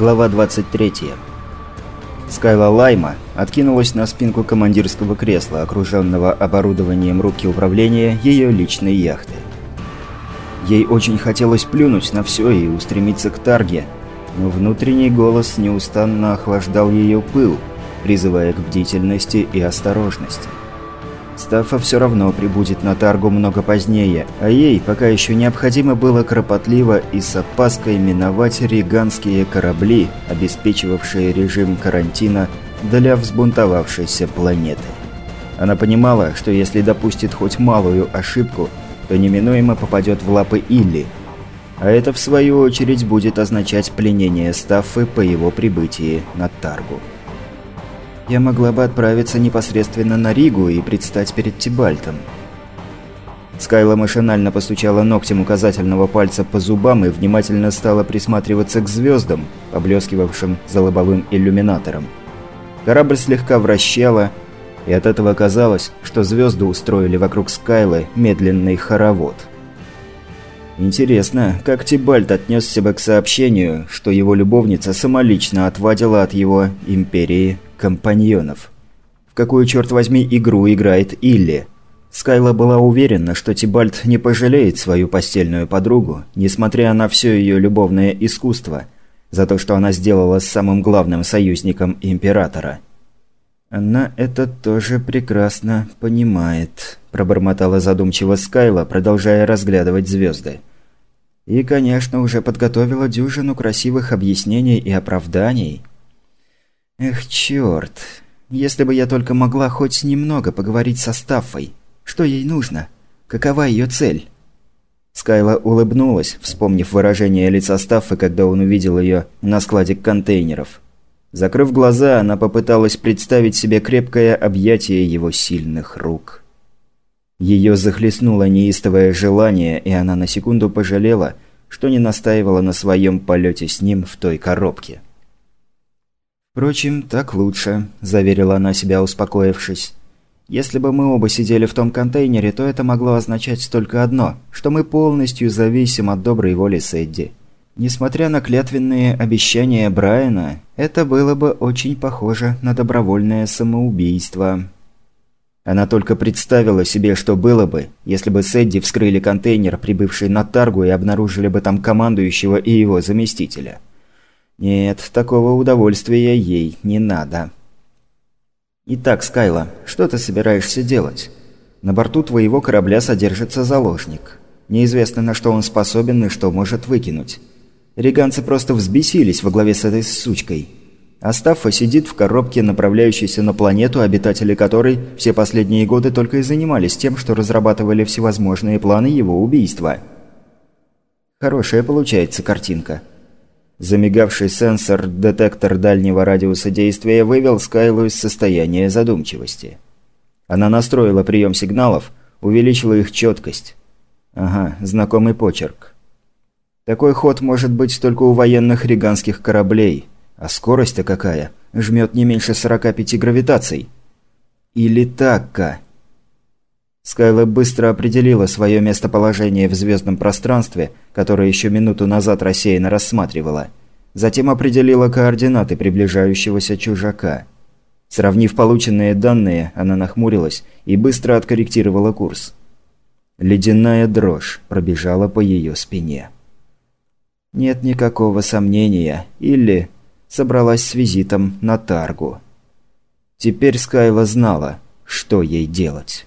Глава 23. Скайла Лайма откинулась на спинку командирского кресла, окруженного оборудованием руки управления ее личной яхты. Ей очень хотелось плюнуть на все и устремиться к Тарге, но внутренний голос неустанно охлаждал ее пыл, призывая к бдительности и осторожности. Стаффа все равно прибудет на Таргу много позднее, а ей пока еще необходимо было кропотливо и с опаской миновать риганские корабли, обеспечивавшие режим карантина для взбунтовавшейся планеты. Она понимала, что если допустит хоть малую ошибку, то неминуемо попадет в лапы Илли, а это в свою очередь будет означать пленение Стаффы по его прибытии на Таргу. Я могла бы отправиться непосредственно на Ригу и предстать перед Тибальтом. Скайла машинально постучала ногтем указательного пальца по зубам и внимательно стала присматриваться к звездам, поблескивавшим за лобовым иллюминатором. Корабль слегка вращало, и от этого казалось, что звезды устроили вокруг Скайлы медленный хоровод. Интересно, как Тибальт отнесся бы к сообщению, что его любовница самолично отвадила от его империи компаньонов. В какую, черт возьми, игру играет Илли? Скайла была уверена, что Тибальт не пожалеет свою постельную подругу, несмотря на все ее любовное искусство, за то, что она сделала с самым главным союзником Императора. «Она это тоже прекрасно понимает», – пробормотала задумчиво Скайла, продолжая разглядывать звезды. И, конечно, уже подготовила дюжину красивых объяснений и оправданий – Эх, черт. Если бы я только могла хоть немного поговорить со Стаффой. Что ей нужно? Какова ее цель? Скайла улыбнулась, вспомнив выражение лица Стаффы, когда он увидел ее на складе контейнеров. Закрыв глаза, она попыталась представить себе крепкое объятие его сильных рук. Ее захлестнуло неистовое желание, и она на секунду пожалела, что не настаивала на своем полете с ним в той коробке. «Впрочем, так лучше», – заверила она себя, успокоившись. «Если бы мы оба сидели в том контейнере, то это могло означать только одно, что мы полностью зависим от доброй воли Сэдди. Несмотря на клятвенные обещания Брайана, это было бы очень похоже на добровольное самоубийство». Она только представила себе, что было бы, если бы Сэдди вскрыли контейнер, прибывший на Таргу, и обнаружили бы там командующего и его заместителя – нет, такого удовольствия ей не надо. Итак, Скайла, что ты собираешься делать? На борту твоего корабля содержится заложник. Неизвестно, на что он способен и что может выкинуть. Риганцы просто взбесились во главе с этой сучкой. Астаффа сидит в коробке, направляющейся на планету, обитатели которой все последние годы только и занимались тем, что разрабатывали всевозможные планы его убийства. Хорошая получается картинка. Замигавший сенсор-детектор дальнего радиуса действия вывел Скайлу из состояния задумчивости. Она настроила прием сигналов, увеличила их четкость. Ага, знакомый почерк. Такой ход может быть только у военных риганских кораблей. А скорость-то какая? Жмет не меньше 45 гравитаций. Или такка. Скайла быстро определила свое местоположение в звездном пространстве, которое еще минуту назад рассеянно рассматривала. Затем определила координаты приближающегося чужака. Сравнив полученные данные, она нахмурилась и быстро откорректировала курс. Ледяная дрожь пробежала по ее спине. Нет никакого сомнения, или собралась с визитом на Таргу. Теперь Скайла знала, что ей делать.